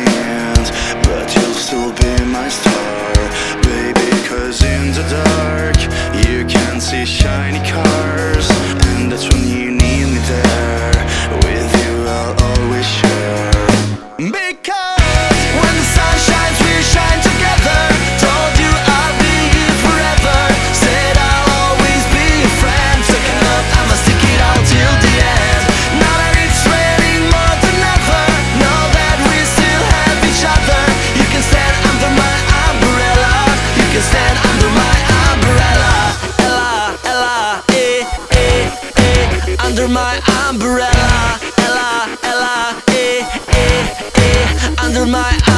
end But you'll still be my star. Baby, cause in the dark You can see shiny cars under my umbrella, Ella, Ella, eh, eh, eh, under my umbrella.